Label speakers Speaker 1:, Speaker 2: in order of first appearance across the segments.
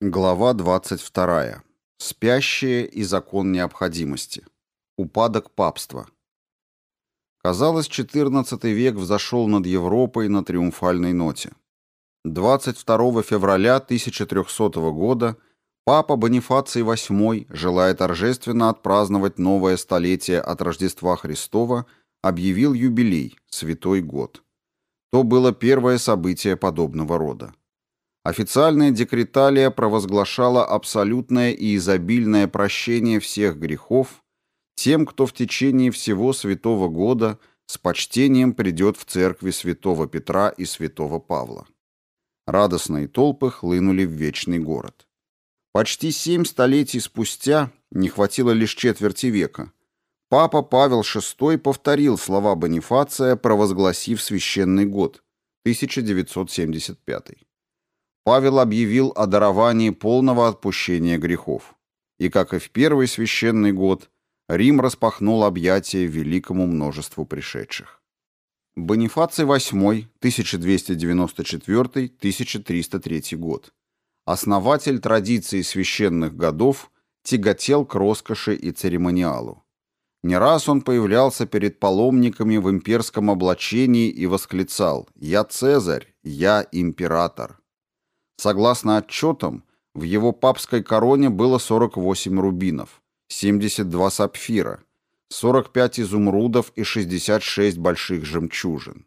Speaker 1: Глава 22. Спящие и закон необходимости. Упадок папства. Казалось, XIV век взошел над Европой на триумфальной ноте. 22 февраля 1300 года папа Бонифаций VIII, желая торжественно отпраздновать новое столетие от Рождества Христова, объявил юбилей, Святой год. То было первое событие подобного рода. Официальная декреталия провозглашала абсолютное и изобильное прощение всех грехов тем, кто в течение всего святого года с почтением придет в церкви святого Петра и святого Павла. Радостные толпы хлынули в вечный город. Почти семь столетий спустя, не хватило лишь четверти века, папа Павел VI повторил слова Бонифация, провозгласив священный год, 1975. Павел объявил о даровании полного отпущения грехов. И, как и в первый священный год, Рим распахнул объятия великому множеству пришедших. Бонифаций VIII, 1294-1303 год. Основатель традиции священных годов тяготел к роскоши и церемониалу. Не раз он появлялся перед паломниками в имперском облачении и восклицал «Я Цезарь, я император». Согласно отчетам, в его папской короне было 48 рубинов, 72 сапфира, 45 изумрудов и 66 больших жемчужин.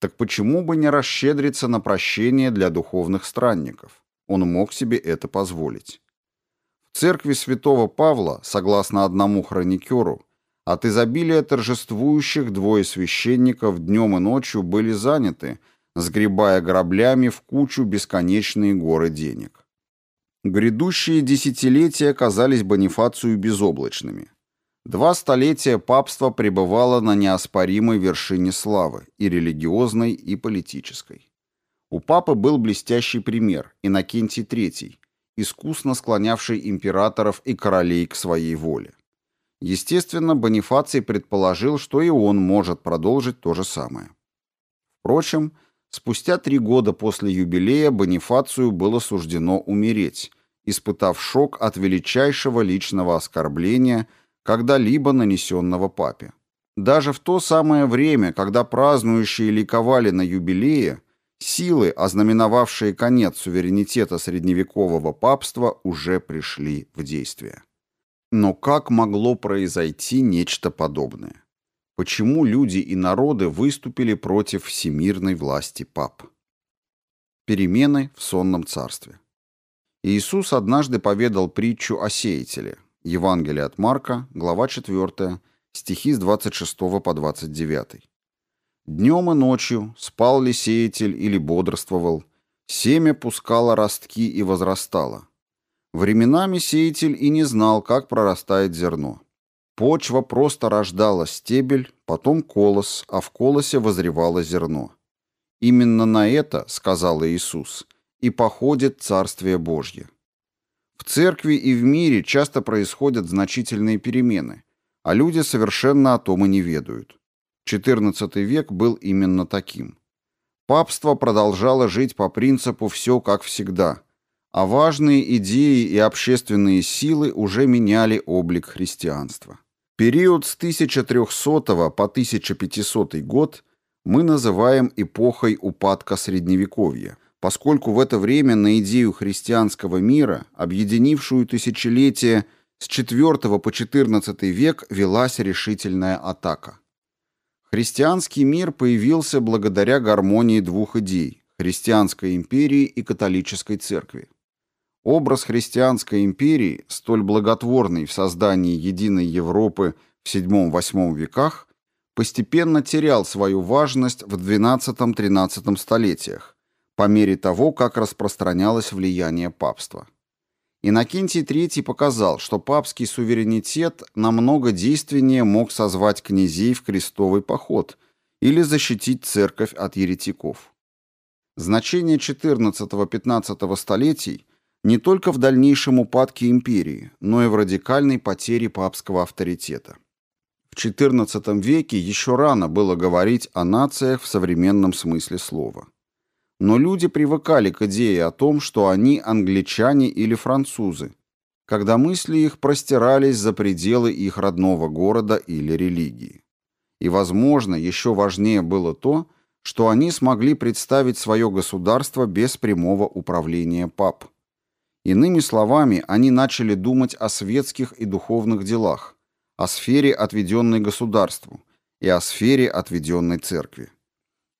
Speaker 1: Так почему бы не расщедриться на прощение для духовных странников? Он мог себе это позволить. В церкви святого Павла, согласно одному хроникеру, от изобилия торжествующих двое священников днем и ночью были заняты – сгребая граблями в кучу бесконечные горы денег. Грядущие десятилетия казались Бонифацию безоблачными. Два столетия папство пребывало на неоспоримой вершине славы, и религиозной, и политической. У папы был блестящий пример – Иннокентий III, искусно склонявший императоров и королей к своей воле. Естественно, Бонифаций предположил, что и он может продолжить то же самое. Впрочем, Спустя три года после юбилея Бонифацию было суждено умереть, испытав шок от величайшего личного оскорбления, когда-либо нанесенного папе. Даже в то самое время, когда празднующие ликовали на юбилее, силы, ознаменовавшие конец суверенитета средневекового папства, уже пришли в действие. Но как могло произойти нечто подобное? Почему люди и народы выступили против всемирной власти пап? Перемены в сонном царстве. Иисус однажды поведал притчу о сеятеле. Евангелие от Марка, глава 4, стихи с 26 по 29. Днем и ночью спал ли сеятель или бодрствовал, семя пускало ростки и возрастало. Временами сеятель и не знал, как прорастает зерно. Почва просто рождала стебель, потом колос, а в колосе возревало зерно. Именно на это, сказал Иисус, и походит Царствие Божье. В церкви и в мире часто происходят значительные перемены, а люди совершенно о том и не ведают. XIV век был именно таким. Папство продолжало жить по принципу «все как всегда», а важные идеи и общественные силы уже меняли облик христианства. Период с 1300 по 1500 год мы называем эпохой упадка Средневековья, поскольку в это время на идею христианского мира, объединившую тысячелетия с IV по XIV век, велась решительная атака. Христианский мир появился благодаря гармонии двух идей – христианской империи и католической церкви. Образ христианской империи, столь благотворный в создании единой Европы в VII-VIII веках, постепенно терял свою важность в XII-XIII столетиях, по мере того, как распространялось влияние папства. Иннокентий III показал, что папский суверенитет намного действеннее мог созвать князей в крестовый поход или защитить церковь от еретиков. Значение XIV-XV столетий – не только в дальнейшем упадке империи, но и в радикальной потере папского авторитета. В XIV веке еще рано было говорить о нациях в современном смысле слова. Но люди привыкали к идее о том, что они англичане или французы, когда мысли их простирались за пределы их родного города или религии. И, возможно, еще важнее было то, что они смогли представить свое государство без прямого управления пап. Иными словами, они начали думать о светских и духовных делах, о сфере, отведенной государству, и о сфере, отведенной церкви.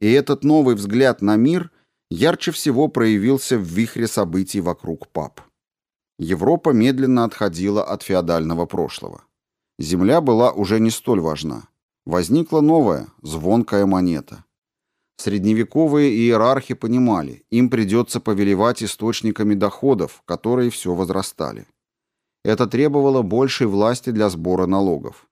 Speaker 1: И этот новый взгляд на мир ярче всего проявился в вихре событий вокруг пап. Европа медленно отходила от феодального прошлого. Земля была уже не столь важна. Возникла новая, звонкая монета. Средневековые иерархи понимали, им придется повелевать источниками доходов, которые все возрастали. Это требовало большей власти для сбора налогов.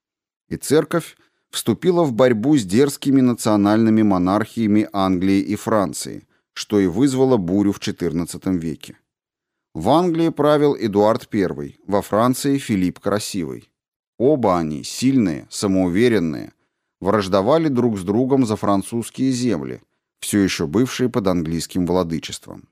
Speaker 1: И церковь вступила в борьбу с дерзкими национальными монархиями Англии и Франции, что и вызвало бурю в XIV веке. В Англии правил Эдуард I, во Франции Филипп Красивый. Оба они, сильные, самоуверенные, враждовали друг с другом за французские земли, все еще бывшие под английским владычеством.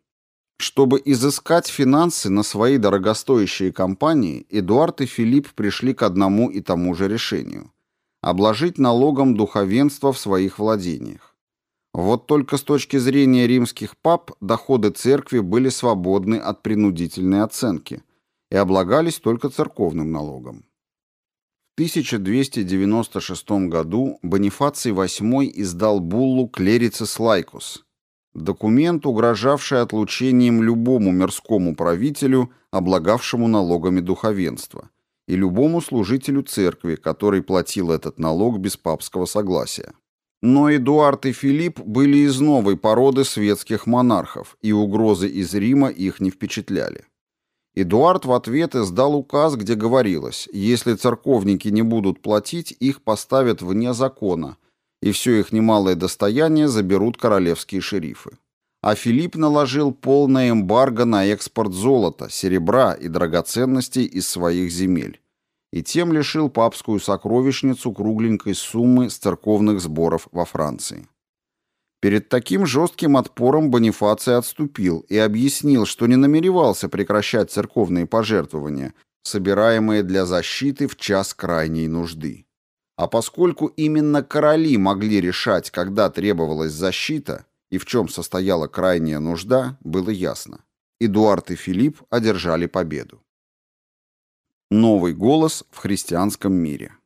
Speaker 1: Чтобы изыскать финансы на свои дорогостоящие компании, Эдуард и Филипп пришли к одному и тому же решению – обложить налогом духовенство в своих владениях. Вот только с точки зрения римских пап доходы церкви были свободны от принудительной оценки и облагались только церковным налогом. 1296 году Бонифаций VIII издал буллу «Клерицис лайкус» – документ, угрожавший отлучением любому мирскому правителю, облагавшему налогами духовенства, и любому служителю церкви, который платил этот налог без папского согласия. Но Эдуард и Филипп были из новой породы светских монархов, и угрозы из Рима их не впечатляли. Эдуард в ответ издал указ, где говорилось, если церковники не будут платить, их поставят вне закона, и все их немалое достояние заберут королевские шерифы. А Филипп наложил полное эмбарго на экспорт золота, серебра и драгоценностей из своих земель, и тем лишил папскую сокровищницу кругленькой суммы с церковных сборов во Франции. Перед таким жестким отпором Бонифаций отступил и объяснил, что не намеревался прекращать церковные пожертвования, собираемые для защиты в час крайней нужды. А поскольку именно короли могли решать, когда требовалась защита и в чем состояла крайняя нужда, было ясно. Эдуард и Филипп одержали победу. Новый голос в христианском мире.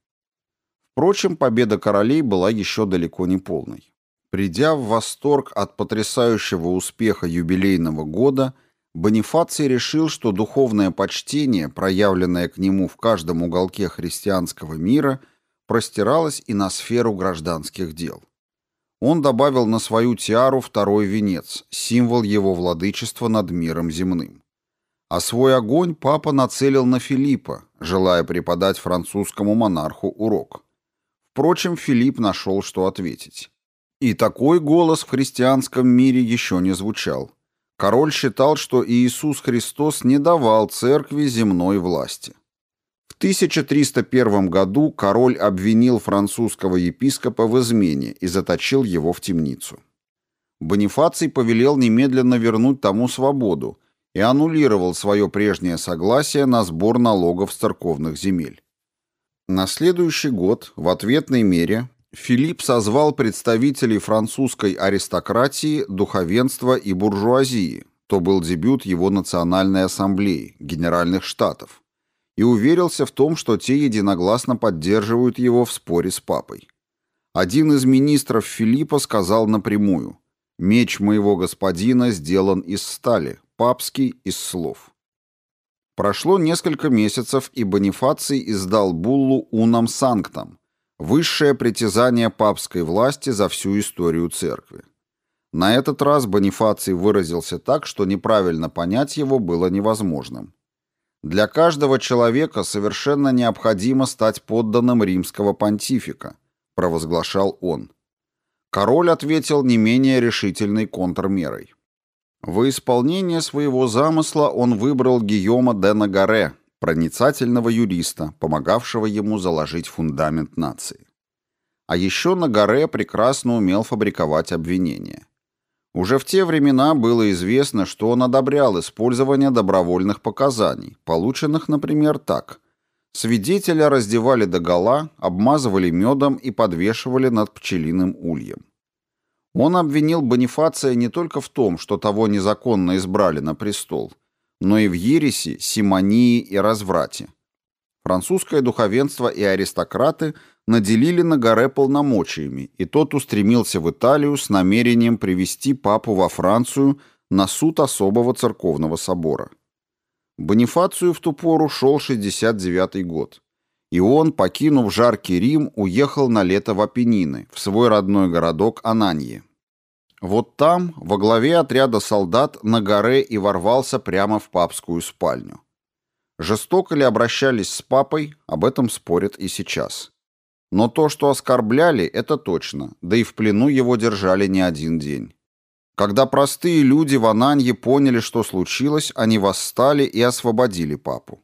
Speaker 1: Впрочем, победа королей была еще далеко не полной. Придя в восторг от потрясающего успеха юбилейного года, Бонифаций решил, что духовное почтение, проявленное к нему в каждом уголке христианского мира, простиралось и на сферу гражданских дел. Он добавил на свою тиару второй венец, символ его владычества над миром земным. А свой огонь папа нацелил на Филиппа, желая преподать французскому монарху урок. Впрочем, Филипп нашел, что ответить. И такой голос в христианском мире еще не звучал. Король считал, что Иисус Христос не давал церкви земной власти. В 1301 году король обвинил французского епископа в измене и заточил его в темницу. Бонифаций повелел немедленно вернуть тому свободу и аннулировал свое прежнее согласие на сбор налогов с церковных земель. На следующий год в ответной мере Филипп созвал представителей французской аристократии, духовенства и буржуазии, то был дебют его Национальной ассамблеи, Генеральных Штатов, и уверился в том, что те единогласно поддерживают его в споре с папой. Один из министров Филиппа сказал напрямую «Меч моего господина сделан из стали, папский – из слов». Прошло несколько месяцев, и Бонифаций издал буллу «Унам Санктам», Высшее притязание папской власти за всю историю церкви. На этот раз Бонифаций выразился так, что неправильно понять его было невозможным. Для каждого человека совершенно необходимо стать подданным римского понтифика, провозглашал он. Король ответил не менее решительной контрмерой. В исполнение своего замысла он выбрал Гийома де Нагаре, проницательного юриста, помогавшего ему заложить фундамент нации. А еще на горе прекрасно умел фабриковать обвинения. Уже в те времена было известно, что он одобрял использование добровольных показаний, полученных, например, так. Свидетеля раздевали догола, обмазывали медом и подвешивали над пчелиным ульем. Он обвинил Бонифация не только в том, что того незаконно избрали на престол, но и в ереси, симонии и разврате. Французское духовенство и аристократы наделили на горе полномочиями, и тот устремился в Италию с намерением привести папу во Францию на суд особого церковного собора. Бонифацию в ту пору шел 69-й год, и он, покинув жаркий Рим, уехал на лето в Апеннины, в свой родной городок Ананье. Вот там, во главе отряда солдат, на горе и ворвался прямо в папскую спальню. Жестоко ли обращались с папой, об этом спорят и сейчас. Но то, что оскорбляли, это точно, да и в плену его держали не один день. Когда простые люди в Ананье поняли, что случилось, они восстали и освободили папу.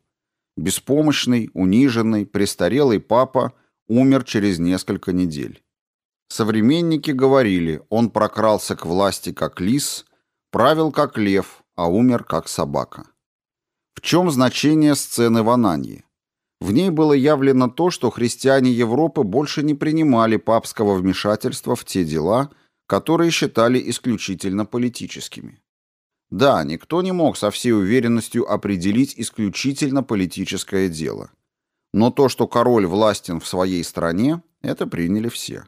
Speaker 1: Беспомощный, униженный, престарелый папа умер через несколько недель. Современники говорили, он прокрался к власти как лис, правил как лев, а умер как собака. В чем значение сцены в Ананье? В ней было явлено то, что христиане Европы больше не принимали папского вмешательства в те дела, которые считали исключительно политическими. Да, никто не мог со всей уверенностью определить исключительно политическое дело. Но то, что король властен в своей стране, это приняли все.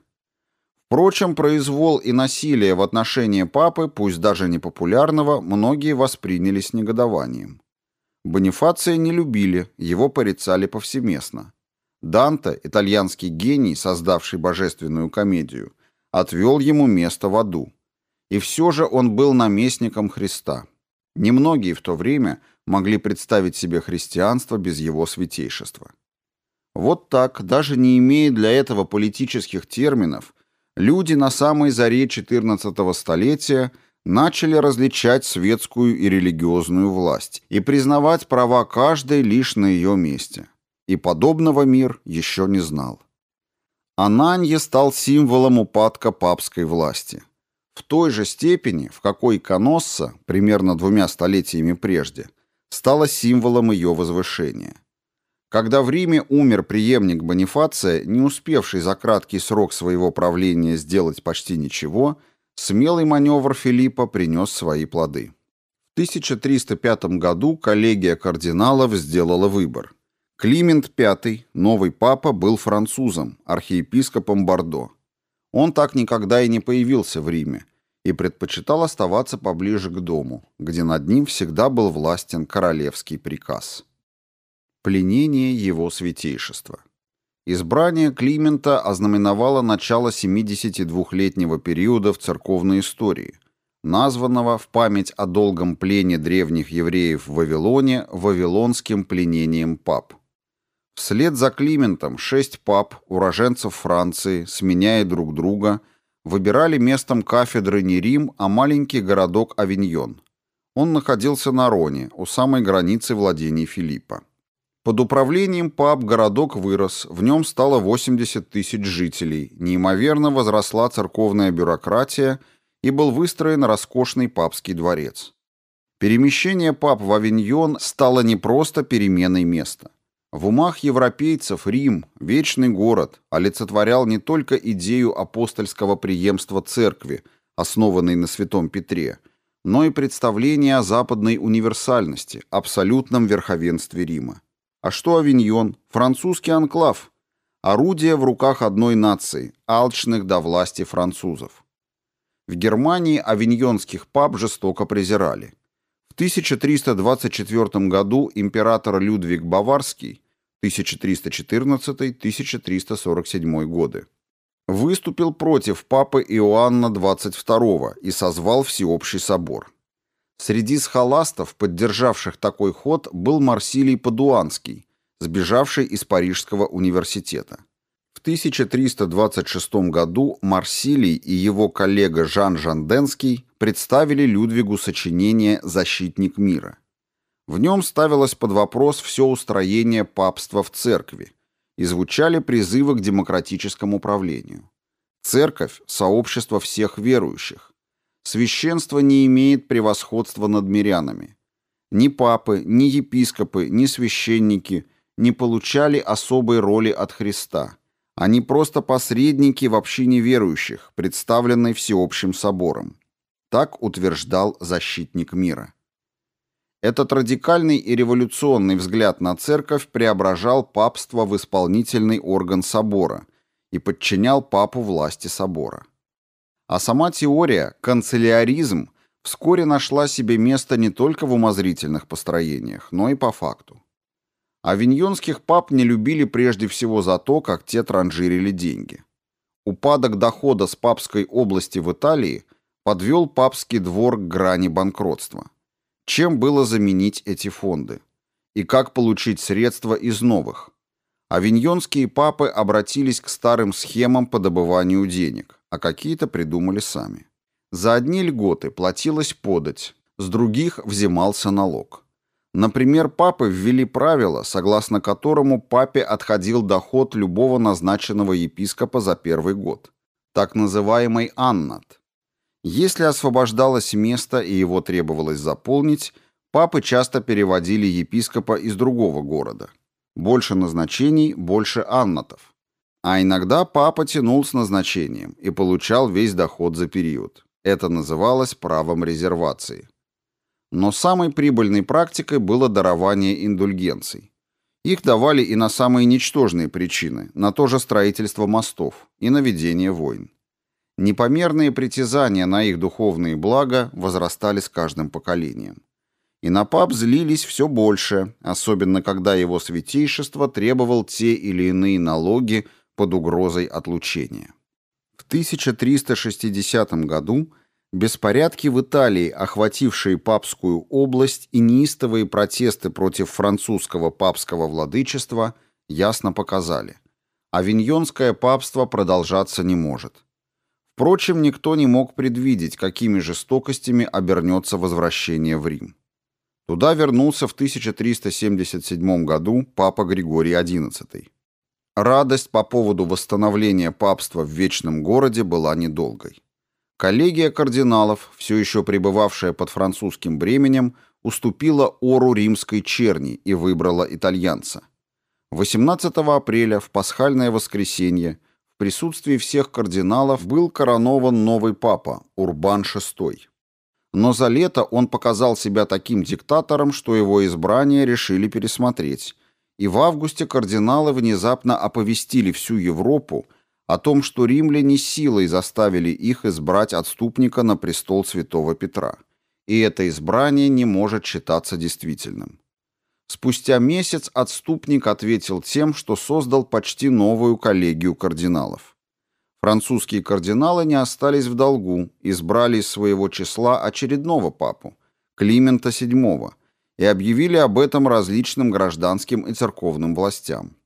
Speaker 1: Впрочем, произвол и насилие в отношении папы, пусть даже непопулярного, многие восприняли с негодованием. Бонифация не любили, его порицали повсеместно. Данте, итальянский гений, создавший божественную комедию, отвел ему место в аду. И все же он был наместником Христа. Немногие в то время могли представить себе христианство без его святейшества. Вот так, даже не имея для этого политических терминов, люди на самой заре XIV столетия – начали различать светскую и религиозную власть и признавать права каждой лишь на ее месте. И подобного мир еще не знал. Ананье стал символом упадка папской власти. В той же степени, в какой Коносса, примерно двумя столетиями прежде, стала символом ее возвышения. Когда в Риме умер преемник Бонифация, не успевший за краткий срок своего правления сделать почти ничего – Смелый маневр Филиппа принес свои плоды. В 1305 году коллегия кардиналов сделала выбор. Климент V, новый папа, был французом, архиепископом Бордо. Он так никогда и не появился в Риме и предпочитал оставаться поближе к дому, где над ним всегда был властен королевский приказ. Пленение его святейшества. Избрание Климента ознаменовало начало 72-летнего периода в церковной истории, названного в память о долгом плене древних евреев в Вавилоне Вавилонским пленением пап. Вслед за Климентом шесть пап, уроженцев Франции, сменяя друг друга, выбирали местом кафедры не Рим, а маленький городок Авиньон. Он находился на Роне, у самой границы владений Филиппа. Под управлением пап городок вырос, в нем стало 80 тысяч жителей, неимоверно возросла церковная бюрократия и был выстроен роскошный папский дворец. Перемещение пап в Авиньон стало не просто переменой места. В умах европейцев Рим, вечный город, олицетворял не только идею апостольского преемства церкви, основанной на Святом Петре, но и представление о западной универсальности, абсолютном верховенстве Рима. А что Авиньон? Французский анклав. Орудие в руках одной нации, алчных до власти французов. В Германии авиньонских пап жестоко презирали. В 1324 году император Людвиг Баварский 1314-1347 годы выступил против папы Иоанна XXII и созвал всеобщий собор. Среди схоластов, поддержавших такой ход, был Марсилий Падуанский, сбежавший из Парижского университета. В 1326 году Марсилий и его коллега Жан Жанденский представили Людвигу сочинение «Защитник мира». В нем ставилось под вопрос все устроение папства в церкви и звучали призывы к демократическому управлению. Церковь – сообщество всех верующих, священство не имеет превосходства над мирянами. Ни папы, ни епископы, ни священники не получали особой роли от Христа. Они просто посредники в общине верующих, представленной всеобщим собором. Так утверждал защитник мира. Этот радикальный и революционный взгляд на церковь преображал папство в исполнительный орган собора и подчинял папу власти собора. А сама теория, канцеляризм, вскоре нашла себе место не только в умозрительных построениях, но и по факту. Авиньонских пап не любили прежде всего за то, как те транжирили деньги. Упадок дохода с папской области в Италии подвел папский двор к грани банкротства. Чем было заменить эти фонды? И как получить средства из новых? Авиньонские папы обратились к старым схемам по добыванию денег, а какие-то придумали сами. За одни льготы платилось подать, с других взимался налог. Например, папы ввели правило, согласно которому папе отходил доход любого назначенного епископа за первый год, так называемый аннат. Если освобождалось место и его требовалось заполнить, папы часто переводили епископа из другого города. Больше назначений, больше аннатов. А иногда папа тянул с назначением и получал весь доход за период. Это называлось правом резервации. Но самой прибыльной практикой было дарование индульгенций. Их давали и на самые ничтожные причины, на то же строительство мостов и на ведение войн. Непомерные притязания на их духовные блага возрастали с каждым поколением. И на пап злились все больше, особенно когда его святейшество требовал те или иные налоги под угрозой отлучения. В 1360 году беспорядки в Италии, охватившие папскую область и неистовые протесты против французского папского владычества, ясно показали. Авиньонское папство продолжаться не может. Впрочем, никто не мог предвидеть, какими жестокостями обернется возвращение в Рим. Туда вернулся в 1377 году папа Григорий XI. Радость по поводу восстановления папства в Вечном городе была недолгой. Коллегия кардиналов, все еще пребывавшая под французским бременем, уступила ору римской черни и выбрала итальянца. 18 апреля, в пасхальное воскресенье, в присутствии всех кардиналов был коронован новый папа, Урбан VI. Но за лето он показал себя таким диктатором, что его избрание решили пересмотреть, и в августе кардиналы внезапно оповестили всю Европу о том, что римляне силой заставили их избрать отступника на престол святого Петра, и это избрание не может считаться действительным. Спустя месяц отступник ответил тем, что создал почти новую коллегию кардиналов. Французские кардиналы не остались в долгу, избрали из своего числа очередного папу, Климента VII, и объявили об этом различным гражданским и церковным властям.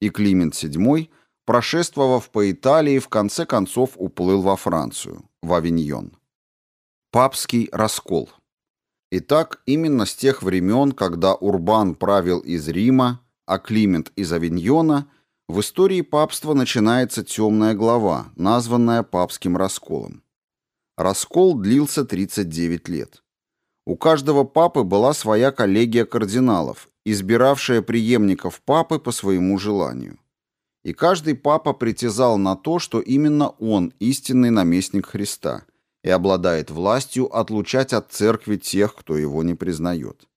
Speaker 1: И Климент VII, прошествовав по Италии, в конце концов уплыл во Францию, в Авиньон. Папский раскол – Итак, именно с тех времен, когда Урбан правил из Рима, а Климент из Авиньона, в истории папства начинается темная глава, названная папским расколом. Раскол длился 39 лет. У каждого папы была своя коллегия кардиналов, избиравшая преемников папы по своему желанию. И каждый папа притязал на то, что именно он истинный наместник Христа – и обладает властью отлучать от церкви тех, кто его не признает.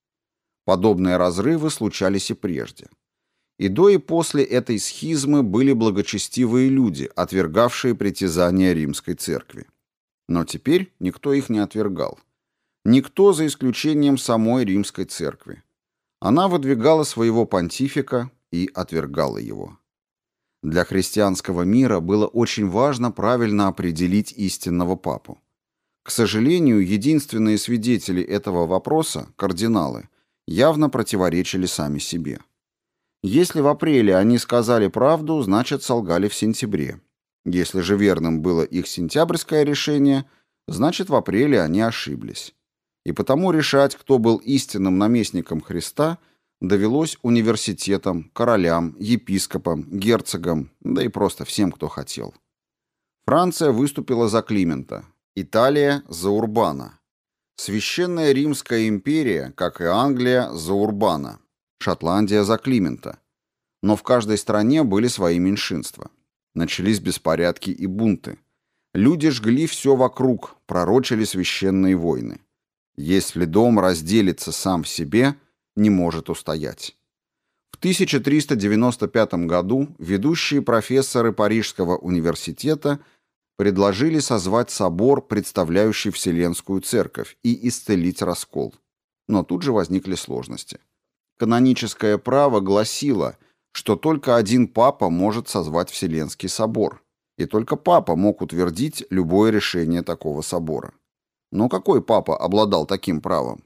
Speaker 1: Подобные разрывы случались и прежде. И до и после этой схизмы были благочестивые люди, отвергавшие притязания римской церкви. Но теперь никто их не отвергал. Никто, за исключением самой римской церкви. Она выдвигала своего понтифика и отвергала его. Для христианского мира было очень важно правильно определить истинного папу. К сожалению, единственные свидетели этого вопроса, кардиналы, явно противоречили сами себе. Если в апреле они сказали правду, значит солгали в сентябре. Если же верным было их сентябрьское решение, значит в апреле они ошиблись. И потому решать, кто был истинным наместником Христа, довелось университетам, королям, епископам, герцогам, да и просто всем, кто хотел. Франция выступила за Климента, Италия за Урбана. Священная Римская империя, как и Англия, за Урбана. Шотландия за Климента. Но в каждой стране были свои меньшинства. Начались беспорядки и бунты. Люди жгли все вокруг, пророчили священные войны. Если дом разделится сам в себе, не может устоять. В 1395 году ведущие профессоры Парижского университета предложили созвать собор, представляющий Вселенскую Церковь, и исцелить раскол. Но тут же возникли сложности. Каноническое право гласило, что только один папа может созвать Вселенский собор, и только папа мог утвердить любое решение такого собора. Но какой папа обладал таким правом?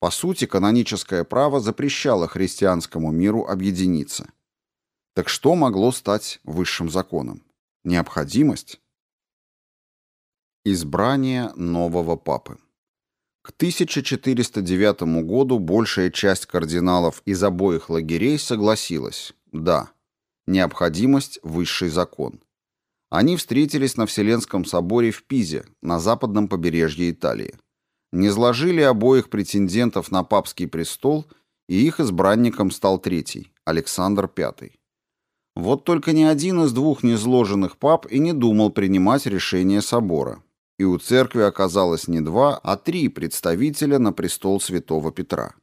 Speaker 1: По сути, каноническое право запрещало христианскому миру объединиться. Так что могло стать высшим законом? Необходимость? Избрание нового папы. К 1409 году большая часть кардиналов из обоих лагерей согласилась, да, необходимость – высший закон. Они встретились на Вселенском соборе в Пизе, на западном побережье Италии низложили обоих претендентов на папский престол, и их избранником стал третий, Александр V. Вот только ни один из двух низложенных пап и не думал принимать решение собора, и у церкви оказалось не два, а три представителя на престол святого Петра.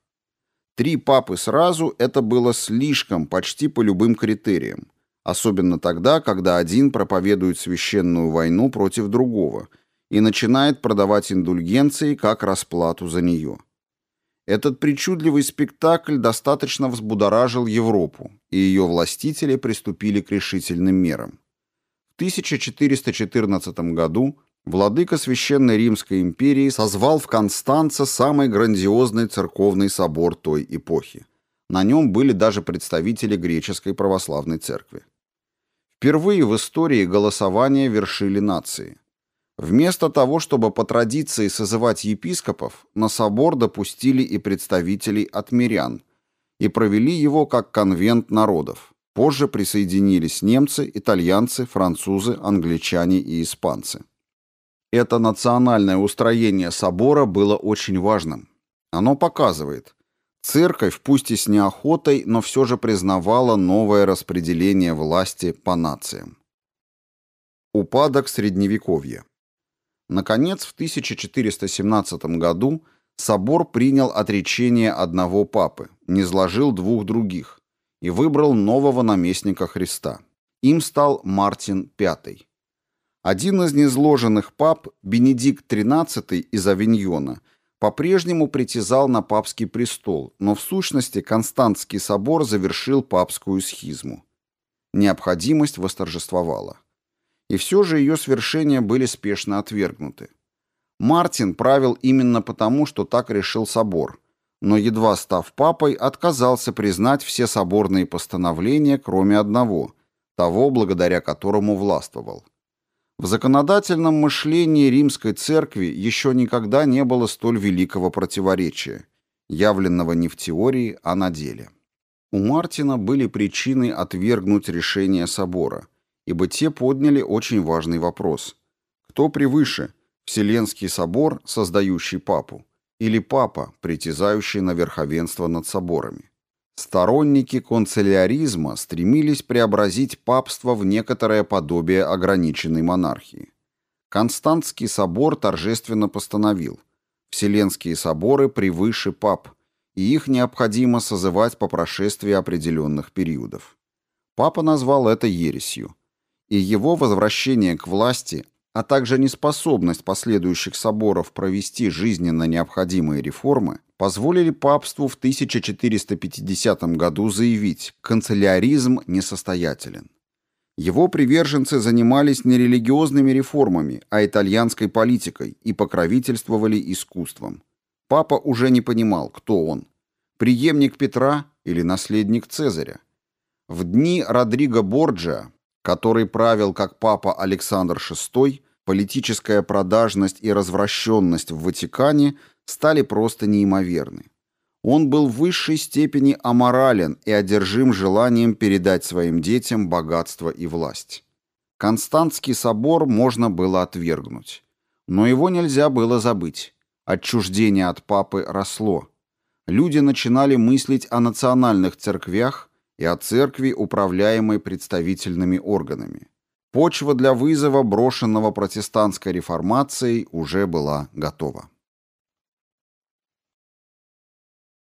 Speaker 1: Три папы сразу – это было слишком, почти по любым критериям, особенно тогда, когда один проповедует священную войну против другого – и начинает продавать индульгенции как расплату за нее. Этот причудливый спектакль достаточно взбудоражил Европу, и ее властители приступили к решительным мерам. В 1414 году владыка Священной Римской империи созвал в Констанце самый грандиозный церковный собор той эпохи. На нем были даже представители греческой православной церкви. Впервые в истории голосования вершили нации. Вместо того, чтобы по традиции созывать епископов, на собор допустили и представителей от мирян и провели его как конвент народов. Позже присоединились немцы, итальянцы, французы, англичане и испанцы. Это национальное устроение собора было очень важным. Оно показывает, церковь, пусть и с неохотой, но все же признавала новое распределение власти по нациям. Упадок Средневековья Наконец, в 1417 году собор принял отречение одного папы, не сложил двух других и выбрал нового наместника Христа. Им стал Мартин V. Один из незложенных пап, Бенедикт XIII из Авиньона, по-прежнему притязал на папский престол, но в сущности Константский собор завершил папскую схизму. Необходимость восторжествовала и все же ее свершения были спешно отвергнуты. Мартин правил именно потому, что так решил собор, но, едва став папой, отказался признать все соборные постановления, кроме одного, того, благодаря которому властвовал. В законодательном мышлении римской церкви еще никогда не было столь великого противоречия, явленного не в теории, а на деле. У Мартина были причины отвергнуть решение собора – ибо те подняли очень важный вопрос. Кто превыше, Вселенский собор, создающий папу, или папа, притязающий на верховенство над соборами? Сторонники концилиаризма стремились преобразить папство в некоторое подобие ограниченной монархии. Константский собор торжественно постановил, Вселенские соборы превыше пап, и их необходимо созывать по прошествии определенных периодов. Папа назвал это ересью и его возвращение к власти, а также неспособность последующих соборов провести жизненно необходимые реформы, позволили папству в 1450 году заявить «канцеляризм несостоятелен». Его приверженцы занимались не религиозными реформами, а итальянской политикой и покровительствовали искусством. Папа уже не понимал, кто он – преемник Петра или наследник Цезаря. В дни Родриго Борджиа который правил как папа Александр VI, политическая продажность и развращенность в Ватикане стали просто неимоверны. Он был в высшей степени аморален и одержим желанием передать своим детям богатство и власть. Константский собор можно было отвергнуть. Но его нельзя было забыть. Отчуждение от папы росло. Люди начинали мыслить о национальных церквях и о церкви, управляемой представительными органами. Почва для вызова, брошенного протестантской реформацией, уже была готова.